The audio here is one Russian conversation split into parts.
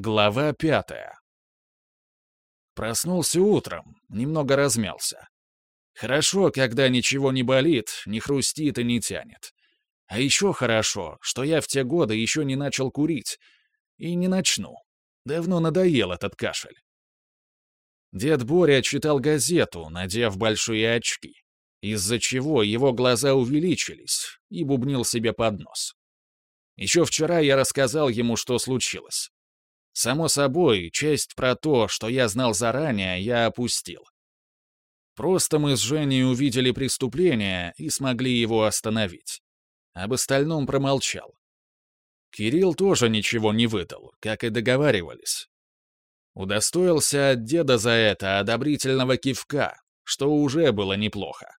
Глава пятая. Проснулся утром, немного размялся. Хорошо, когда ничего не болит, не хрустит и не тянет. А еще хорошо, что я в те годы еще не начал курить. И не начну. Давно надоел этот кашель. Дед Боря читал газету, надев большие очки, из-за чего его глаза увеличились, и бубнил себе под нос. Еще вчера я рассказал ему, что случилось. Само собой, часть про то, что я знал заранее, я опустил. Просто мы с Женей увидели преступление и смогли его остановить. Об остальном промолчал. Кирилл тоже ничего не выдал, как и договаривались. Удостоился от деда за это одобрительного кивка, что уже было неплохо.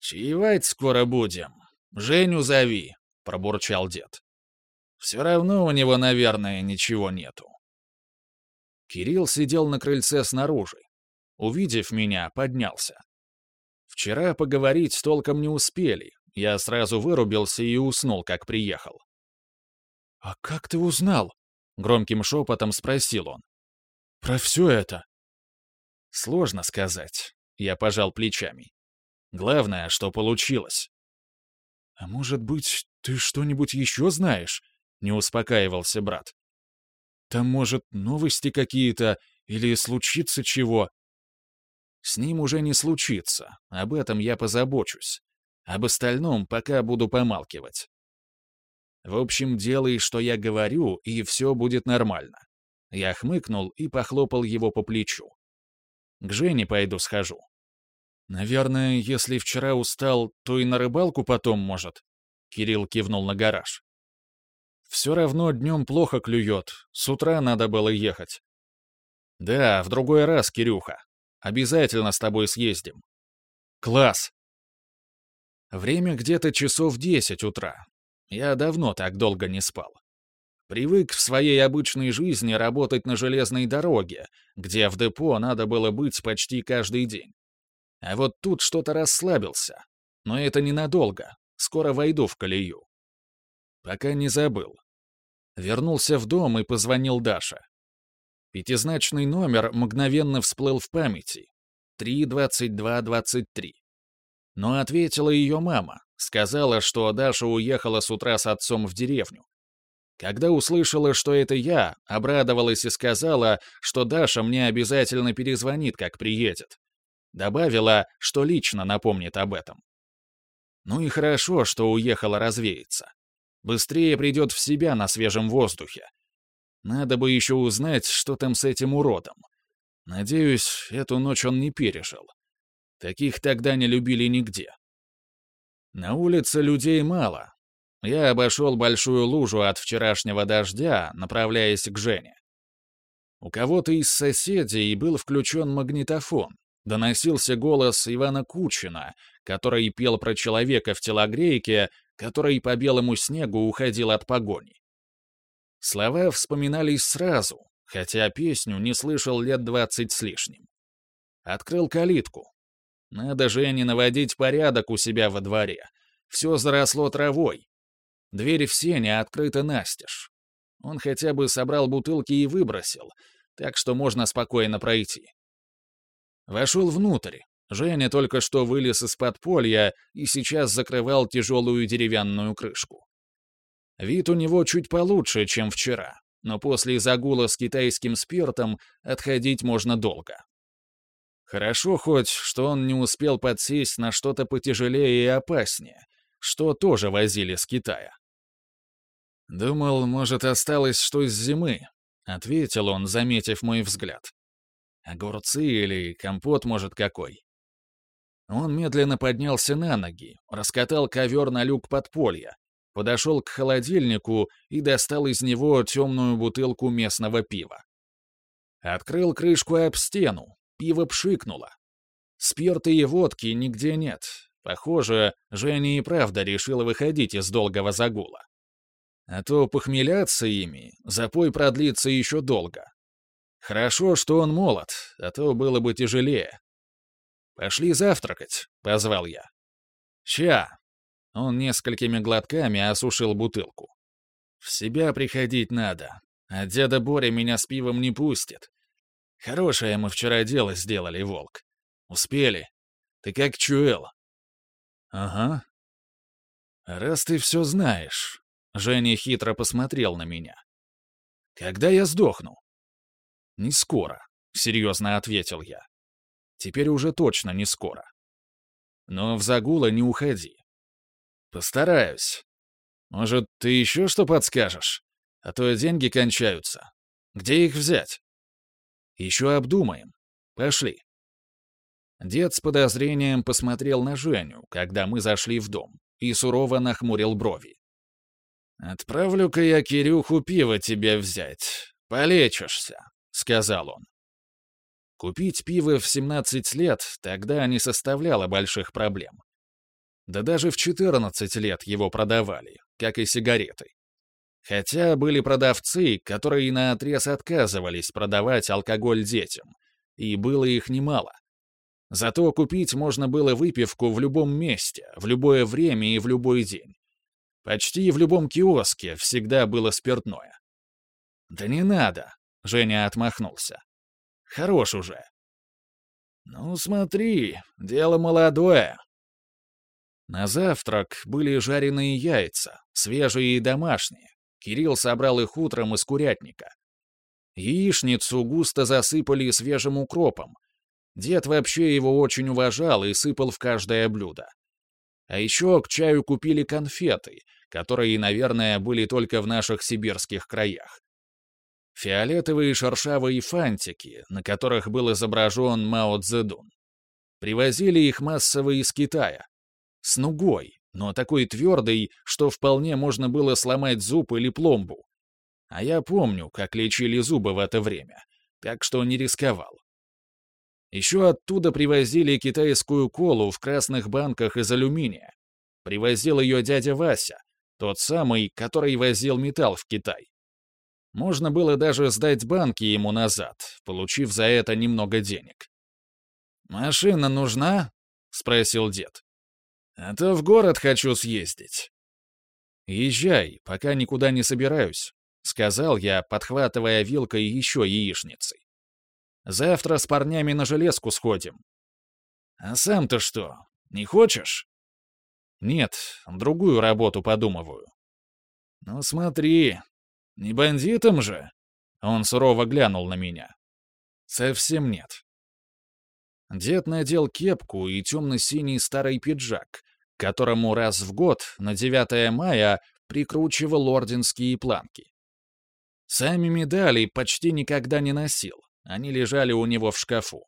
«Чаевать скоро будем. Женю зови», — пробурчал дед. Все равно у него, наверное, ничего нету. Кирилл сидел на крыльце снаружи. Увидев меня, поднялся. Вчера поговорить толком не успели. Я сразу вырубился и уснул, как приехал. «А как ты узнал?» — громким шепотом спросил он. «Про все это?» «Сложно сказать», — я пожал плечами. «Главное, что получилось». «А может быть, ты что-нибудь еще знаешь?» Не успокаивался брат. Там, может, новости какие-то или случится чего? С ним уже не случится, об этом я позабочусь. Об остальном пока буду помалкивать. В общем, делай, что я говорю, и все будет нормально. Я хмыкнул и похлопал его по плечу. К Жене пойду схожу. Наверное, если вчера устал, то и на рыбалку потом, может. Кирилл кивнул на гараж. Все равно днем плохо клюет, с утра надо было ехать. Да, в другой раз, Кирюха. Обязательно с тобой съездим. Класс. Время где-то часов десять утра. Я давно так долго не спал. Привык в своей обычной жизни работать на железной дороге, где в депо надо было быть почти каждый день. А вот тут что-то расслабился. Но это ненадолго. Скоро войду в колею. Пока не забыл. Вернулся в дом и позвонил Даше. Пятизначный номер мгновенно всплыл в памяти. 32223. Но ответила ее мама. Сказала, что Даша уехала с утра с отцом в деревню. Когда услышала, что это я, обрадовалась и сказала, что Даша мне обязательно перезвонит, как приедет. Добавила, что лично напомнит об этом. Ну и хорошо, что уехала развеяться. Быстрее придет в себя на свежем воздухе. Надо бы еще узнать, что там с этим уродом. Надеюсь, эту ночь он не пережил. Таких тогда не любили нигде. На улице людей мало. Я обошел большую лужу от вчерашнего дождя, направляясь к Жене. У кого-то из соседей был включен магнитофон. Доносился голос Ивана Кучина, который пел про человека в телогрейке который по белому снегу уходил от погони. Слова вспоминались сразу, хотя песню не слышал лет двадцать с лишним. Открыл калитку. Надо же не наводить порядок у себя во дворе. Все заросло травой. Дверь в сене открыта настежь. Он хотя бы собрал бутылки и выбросил, так что можно спокойно пройти. Вошел внутрь, Женя только что вылез из подполья и сейчас закрывал тяжелую деревянную крышку. Вид у него чуть получше, чем вчера, но после загула с китайским спиртом отходить можно долго. Хорошо хоть, что он не успел подсесть на что-то потяжелее и опаснее, что тоже возили с Китая. «Думал, может, осталось что с зимы», — ответил он, заметив мой взгляд. «Огурцы или компот, может, какой?» Он медленно поднялся на ноги, раскатал ковер на люк подполья, подошел к холодильнику и достал из него темную бутылку местного пива. Открыл крышку об стену, пиво пшикнуло. Спирта и водки нигде нет. Похоже, Женя и правда решила выходить из долгого загула. А то похмеляться ими, запой продлится еще долго. Хорошо, что он молод, а то было бы тяжелее. «Пошли завтракать», — позвал я. «Ща». Он несколькими глотками осушил бутылку. «В себя приходить надо. А деда Боря меня с пивом не пустит. Хорошее мы вчера дело сделали, волк. Успели. Ты как чуял? Ага. Раз ты все знаешь, Женя хитро посмотрел на меня. Когда я сдохну? Не скоро, серьезно ответил я. Теперь уже точно не скоро. Но в загулы не уходи. Постараюсь. Может, ты еще что подскажешь? А то деньги кончаются. Где их взять? Еще обдумаем. Пошли. Дед с подозрением посмотрел на Женю, когда мы зашли в дом, и сурово нахмурил брови. «Отправлю-ка я Кирюху пиво тебе взять. Полечишься», — сказал он. Купить пиво в 17 лет тогда не составляло больших проблем. Да даже в 14 лет его продавали, как и сигареты. Хотя были продавцы, которые наотрез отказывались продавать алкоголь детям, и было их немало. Зато купить можно было выпивку в любом месте, в любое время и в любой день. Почти в любом киоске всегда было спиртное. «Да не надо», — Женя отмахнулся. Хорош уже. Ну, смотри, дело молодое. На завтрак были жареные яйца, свежие и домашние. Кирилл собрал их утром из курятника. Яичницу густо засыпали свежим укропом. Дед вообще его очень уважал и сыпал в каждое блюдо. А еще к чаю купили конфеты, которые, наверное, были только в наших сибирских краях. Фиолетовые шершавые фантики, на которых был изображен Мао Цзэдун. Привозили их массово из Китая. С нугой, но такой твердой, что вполне можно было сломать зуб или пломбу. А я помню, как лечили зубы в это время, так что не рисковал. Еще оттуда привозили китайскую колу в красных банках из алюминия. Привозил ее дядя Вася, тот самый, который возил металл в Китай. Можно было даже сдать банки ему назад, получив за это немного денег. «Машина нужна?» — спросил дед. «А то в город хочу съездить». «Езжай, пока никуда не собираюсь», — сказал я, подхватывая вилкой еще яичницы. «Завтра с парнями на железку сходим». «А сам-то что, не хочешь?» «Нет, другую работу подумываю». «Ну смотри, не бандитом же?» Он сурово глянул на меня. «Совсем нет». Дед надел кепку и темно-синий старый пиджак, которому раз в год, на 9 мая, прикручивал орденские планки. Сами медали почти никогда не носил, они лежали у него в шкафу.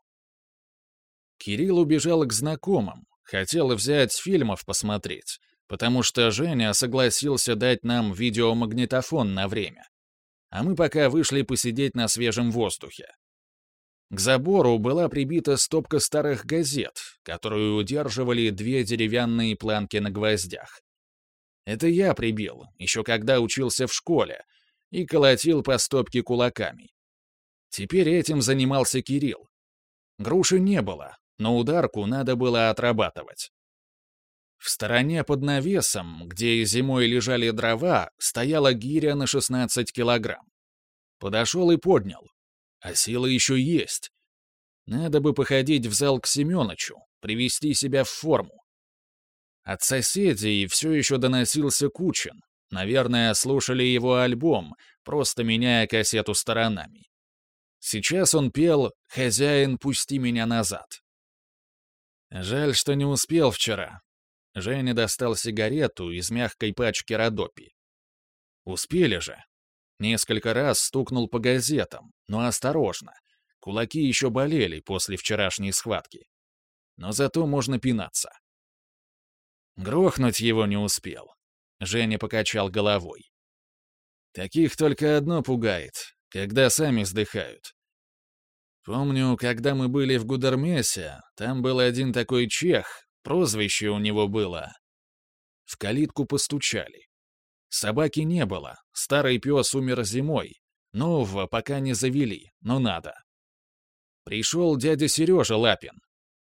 Кирилл убежал к знакомым, хотел взять фильмов посмотреть, потому что Женя согласился дать нам видеомагнитофон на время. А мы пока вышли посидеть на свежем воздухе. К забору была прибита стопка старых газет, которую удерживали две деревянные планки на гвоздях. Это я прибил, еще когда учился в школе, и колотил по стопке кулаками. Теперь этим занимался Кирилл. Груши не было, но ударку надо было отрабатывать. В стороне под навесом, где зимой лежали дрова, стояла гиря на 16 килограмм. Подошел и поднял. А сила еще есть. Надо бы походить в зал к Семеновичу, привести себя в форму. От соседей все еще доносился Кучин. Наверное, слушали его альбом, просто меняя кассету сторонами. Сейчас он пел «Хозяин, пусти меня назад». Жаль, что не успел вчера. Женя достал сигарету из мягкой пачки Родопи. Успели же. Несколько раз стукнул по газетам, но осторожно. Кулаки еще болели после вчерашней схватки. Но зато можно пинаться. Грохнуть его не успел. Женя покачал головой. Таких только одно пугает, когда сами вздыхают. Помню, когда мы были в Гудермесе, там был один такой чех, Прозвище у него было. В калитку постучали. Собаки не было, старый пес умер зимой. Нового пока не завели, но надо. Пришел дядя Сережа Лапин.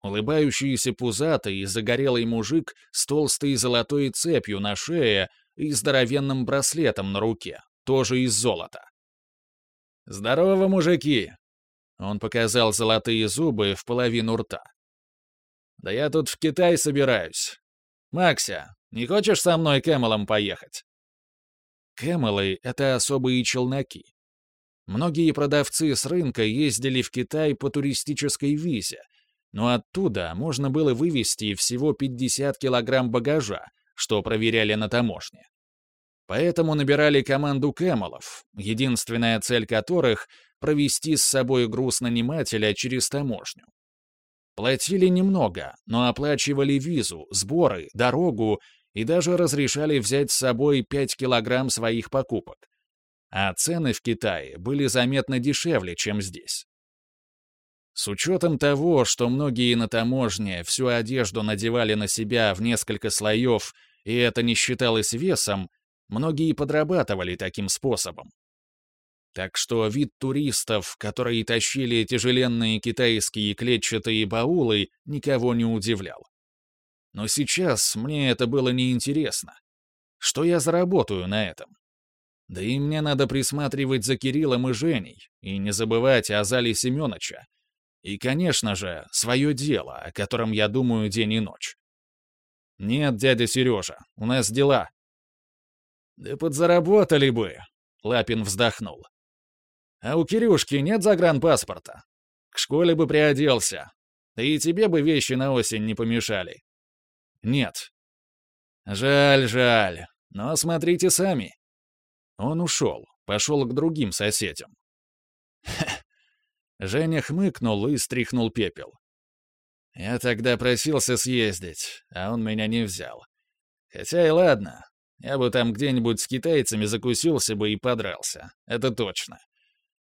Улыбающийся пузатый и загорелый мужик с толстой золотой цепью на шее и здоровенным браслетом на руке, тоже из золота. «Здорово, мужики!» Он показал золотые зубы в половину рта. «Да я тут в Китай собираюсь. Макся, не хочешь со мной Кэмелом поехать?» Кэмелы — это особые челноки. Многие продавцы с рынка ездили в Китай по туристической визе, но оттуда можно было вывести всего 50 килограмм багажа, что проверяли на таможне. Поэтому набирали команду кэмелов, единственная цель которых — провести с собой груз нанимателя через таможню. Платили немного, но оплачивали визу, сборы, дорогу и даже разрешали взять с собой 5 килограмм своих покупок. А цены в Китае были заметно дешевле, чем здесь. С учетом того, что многие на таможне всю одежду надевали на себя в несколько слоев, и это не считалось весом, Многие подрабатывали таким способом. Так что вид туристов, которые тащили тяжеленные китайские клетчатые баулы, никого не удивлял. Но сейчас мне это было неинтересно. Что я заработаю на этом? Да и мне надо присматривать за Кириллом и Женей, и не забывать о Зале Семеновича. И, конечно же, свое дело, о котором я думаю день и ночь. «Нет, дядя Сережа, у нас дела», «Да подзаработали бы», — Лапин вздохнул. «А у Кирюшки нет загранпаспорта? К школе бы приоделся. Да и тебе бы вещи на осень не помешали». «Нет». «Жаль, жаль. Но смотрите сами». Он ушел, пошел к другим соседям. Женя хмыкнул и стряхнул пепел. Я тогда просился съездить, а он меня не взял. Хотя и ладно, я бы там где-нибудь с китайцами закусился бы и подрался. Это точно.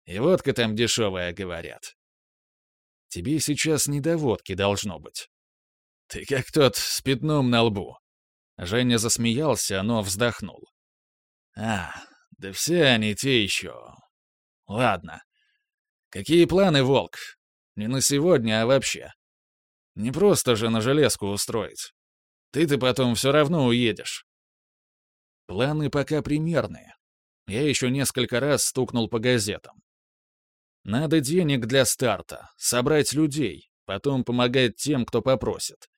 И водка там дешевая, говорят. Тебе сейчас не до водки должно быть. Ты как тот с пятном на лбу. Женя засмеялся, но вздохнул. А, да все они те еще. Ладно. Какие планы, Волк? Не на сегодня, а вообще. Не просто же на железку устроить. Ты-то потом все равно уедешь. Планы пока примерные. Я еще несколько раз стукнул по газетам. Надо денег для старта, собрать людей, потом помогать тем, кто попросит.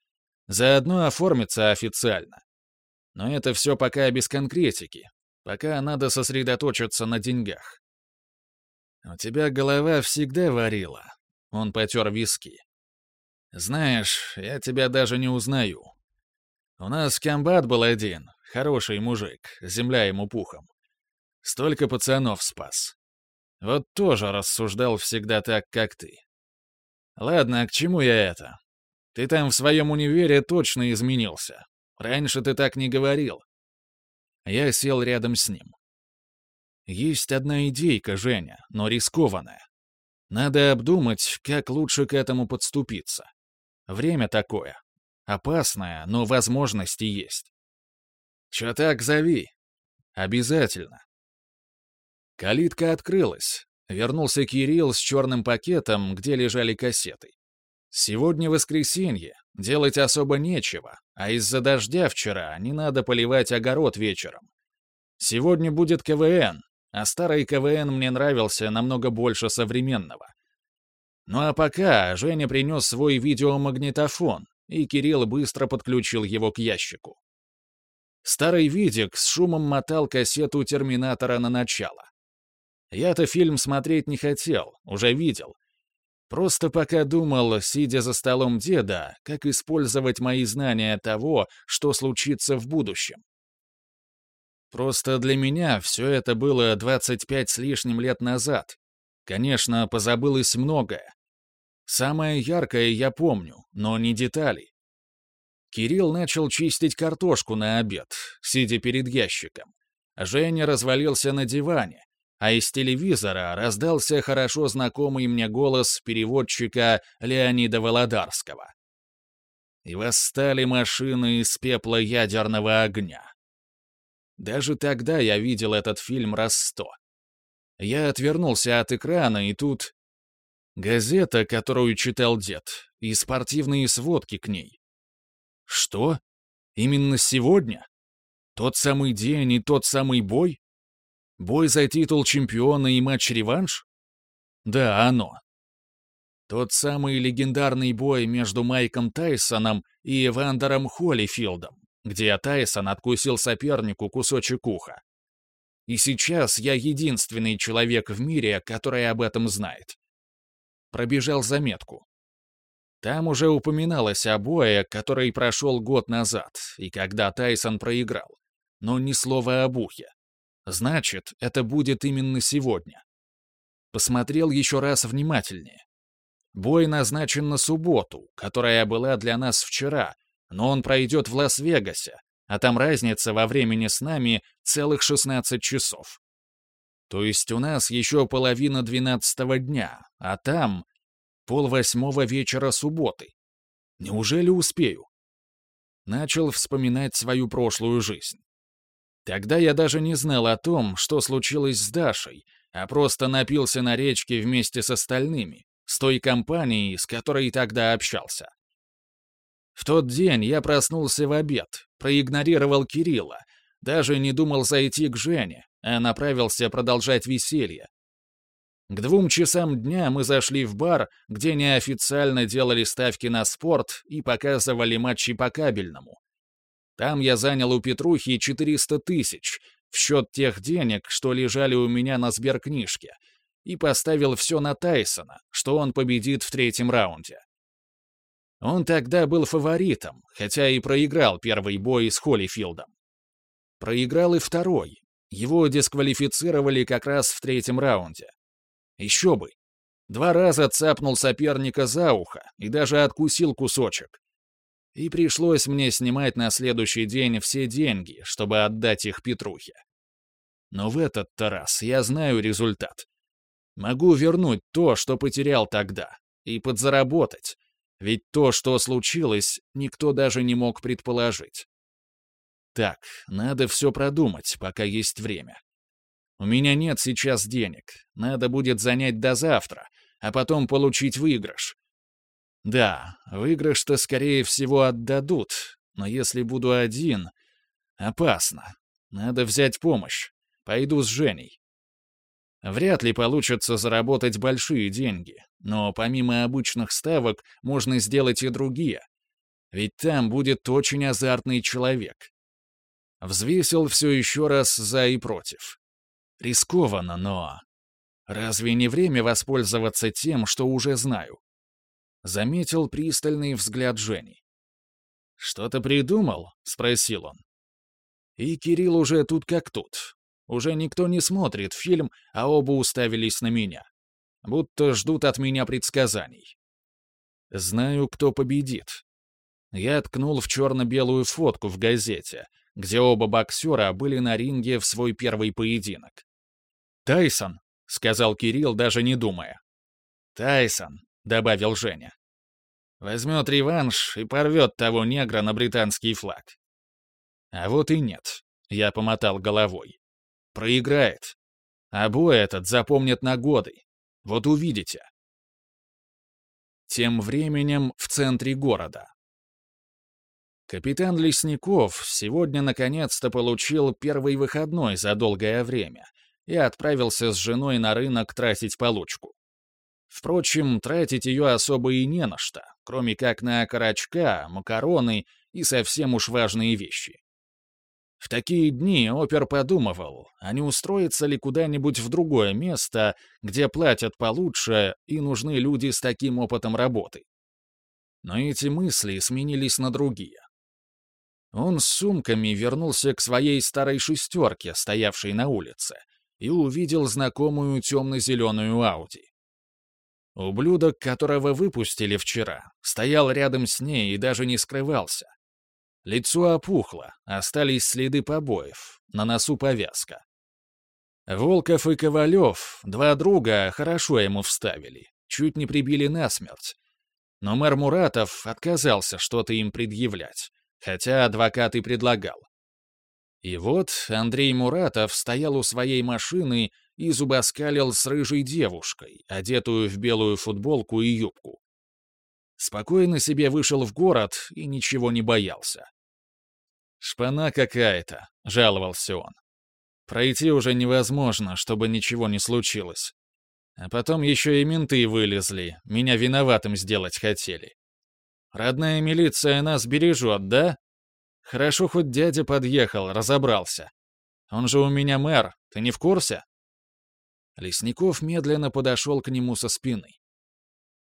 Заодно оформиться официально. Но это все пока без конкретики. Пока надо сосредоточиться на деньгах. «У тебя голова всегда варила», — он потер виски. «Знаешь, я тебя даже не узнаю. У нас комбат был один, Хороший мужик, земля ему пухом. Столько пацанов спас. Вот тоже рассуждал всегда так, как ты. Ладно, к чему я это? Ты там в своем универе точно изменился. Раньше ты так не говорил. Я сел рядом с ним. Есть одна идейка, Женя, но рискованная. Надо обдумать, как лучше к этому подступиться. Время такое. Опасное, но возможности есть. «Чё так, зови!» «Обязательно!» Калитка открылась. Вернулся Кирилл с черным пакетом, где лежали кассеты. Сегодня воскресенье, делать особо нечего, а из-за дождя вчера не надо поливать огород вечером. Сегодня будет КВН, а старый КВН мне нравился намного больше современного. Ну а пока Женя принес свой видеомагнитофон, и Кирилл быстро подключил его к ящику. Старый видик с шумом мотал кассету «Терминатора» на начало. Я-то фильм смотреть не хотел, уже видел. Просто пока думал, сидя за столом деда, как использовать мои знания того, что случится в будущем. Просто для меня все это было 25 с лишним лет назад. Конечно, позабылось многое. Самое яркое я помню, но не детали. Кирилл начал чистить картошку на обед, сидя перед ящиком. Женя развалился на диване, а из телевизора раздался хорошо знакомый мне голос переводчика Леонида Володарского. И восстали машины из пепла ядерного огня. Даже тогда я видел этот фильм раз сто. Я отвернулся от экрана, и тут... Газета, которую читал дед, и спортивные сводки к ней. Что? Именно сегодня? Тот самый день и тот самый бой? Бой за титул чемпиона и матч-реванш? Да, оно. Тот самый легендарный бой между Майком Тайсоном и Эвандером Холлифилдом, где Тайсон откусил сопернику кусочек уха. И сейчас я единственный человек в мире, который об этом знает. Пробежал заметку. Там уже упоминалось о бое, который прошел год назад, и когда Тайсон проиграл. Но ни слова об ухе. Значит, это будет именно сегодня. Посмотрел еще раз внимательнее. Бой назначен на субботу, которая была для нас вчера, но он пройдет в Лас-Вегасе, а там разница во времени с нами целых 16 часов. То есть у нас еще половина двенадцатого дня, а там полвосьмого вечера субботы. Неужели успею? Начал вспоминать свою прошлую жизнь. Тогда я даже не знал о том, что случилось с Дашей, а просто напился на речке вместе с остальными, с той компанией, с которой тогда общался. В тот день я проснулся в обед, проигнорировал Кирилла, даже не думал зайти к Жене, а направился продолжать веселье. К двум часам дня мы зашли в бар, где неофициально делали ставки на спорт и показывали матчи по кабельному. Там я занял у Петрухи 400 тысяч, в счет тех денег, что лежали у меня на сберкнижке, и поставил все на Тайсона, что он победит в третьем раунде. Он тогда был фаворитом, хотя и проиграл первый бой с Холлифилдом. Проиграл и второй. Его дисквалифицировали как раз в третьем раунде. Еще бы. Два раза цапнул соперника за ухо и даже откусил кусочек. И пришлось мне снимать на следующий день все деньги, чтобы отдать их Петрухе. Но в этот-то раз я знаю результат. Могу вернуть то, что потерял тогда, и подзаработать, ведь то, что случилось, никто даже не мог предположить. Так, надо все продумать, пока есть время. У меня нет сейчас денег, надо будет занять до завтра, а потом получить выигрыш. Да, выигрыш-то, скорее всего, отдадут, но если буду один, опасно. Надо взять помощь. Пойду с Женей. Вряд ли получится заработать большие деньги, но помимо обычных ставок можно сделать и другие. Ведь там будет очень азартный человек. Взвесил все еще раз за и против. Рискованно, но... Разве не время воспользоваться тем, что уже знаю? Заметил пристальный взгляд Жени. «Что-то придумал?» — спросил он. И Кирилл уже тут как тут, уже никто не смотрит фильм, а оба уставились на меня. Будто ждут от меня предсказаний. Знаю, кто победит. Я ткнул в черно-белую фотку в газете, где оба боксера были на ринге в свой первый поединок. «Тайсон», — сказал Кирилл, даже не думая. «Тайсон», — добавил Женя. «Возьмет реванш и порвет того негра на британский флаг». А вот и нет, я помотал головой проиграет. А бой этот запомнят на годы. Вот увидите. Тем временем в центре города. Капитан Лесников сегодня наконец-то получил первый выходной за долгое время и отправился с женой на рынок тратить получку. Впрочем, тратить ее особо и не на что, кроме как на окорочка, макароны и совсем уж важные вещи. В такие дни опер подумывал, а не устроиться ли куда-нибудь в другое место, где платят получше и нужны люди с таким опытом работы. Но эти мысли сменились на другие. Он с сумками вернулся к своей старой шестерке, стоявшей на улице, и увидел знакомую темно-зеленую Ауди. Ублюдок, которого выпустили вчера, стоял рядом с ней и даже не скрывался. Лицо опухло, остались следы побоев, на носу повязка. Волков и Ковалев, два друга, хорошо ему вставили, чуть не прибили насмерть. Но мэр Муратов отказался что-то им предъявлять, хотя адвокат и предлагал. И вот Андрей Муратов стоял у своей машины и зубоскалил с рыжей девушкой, одетую в белую футболку и юбку. Спокойно себе вышел в город и ничего не боялся. «Шпана какая-то», — жаловался он. «Пройти уже невозможно, чтобы ничего не случилось. А потом еще и менты вылезли, меня виноватым сделать хотели. Родная милиция нас бережет, да? Хорошо, хоть дядя подъехал, разобрался. Он же у меня мэр, ты не в курсе?» Лесников медленно подошел к нему со спины.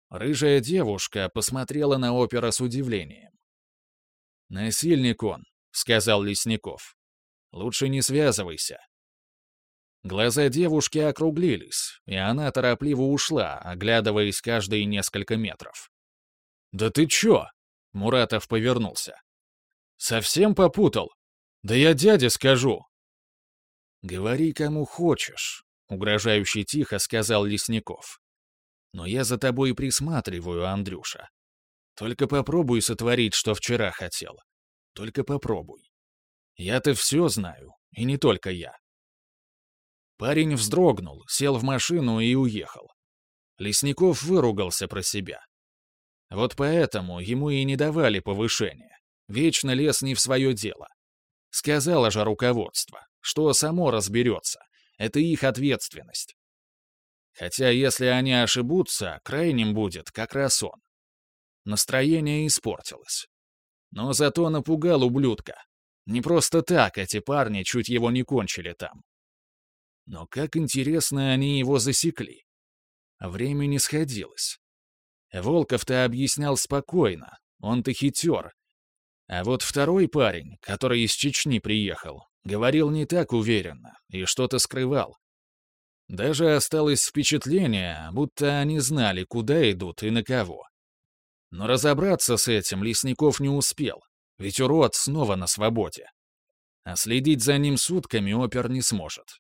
Рыжая девушка посмотрела на опера с удивлением. «Насильник он», — сказал Лесников. «Лучше не связывайся». Глаза девушки округлились, и она торопливо ушла, оглядываясь каждые несколько метров. «Да ты чё?» — Муратов повернулся. «Совсем попутал? Да я дяде скажу!» «Говори, кому хочешь», — угрожающе тихо сказал Лесников. «Но я за тобой присматриваю, Андрюша. Только попробуй сотворить, что вчера хотел. Только попробуй. Я-то все знаю, и не только я». Парень вздрогнул, сел в машину и уехал. Лесников выругался про себя. Вот поэтому ему и не давали повышения. Вечно лез не в свое дело. Сказала же руководство, что само разберется. Это их ответственность. Хотя если они ошибутся, крайним будет как раз он. Настроение испортилось. Но зато напугал ублюдка. Не просто так эти парни чуть его не кончили там. Но как интересно они его засекли. Время не сходилось. Волков-то объяснял спокойно, он-то хитер. А вот второй парень, который из Чечни приехал, говорил не так уверенно и что-то скрывал. Даже осталось впечатление, будто они знали, куда идут и на кого. Но разобраться с этим Лесников не успел, ведь урод снова на свободе. А следить за ним сутками опер не сможет.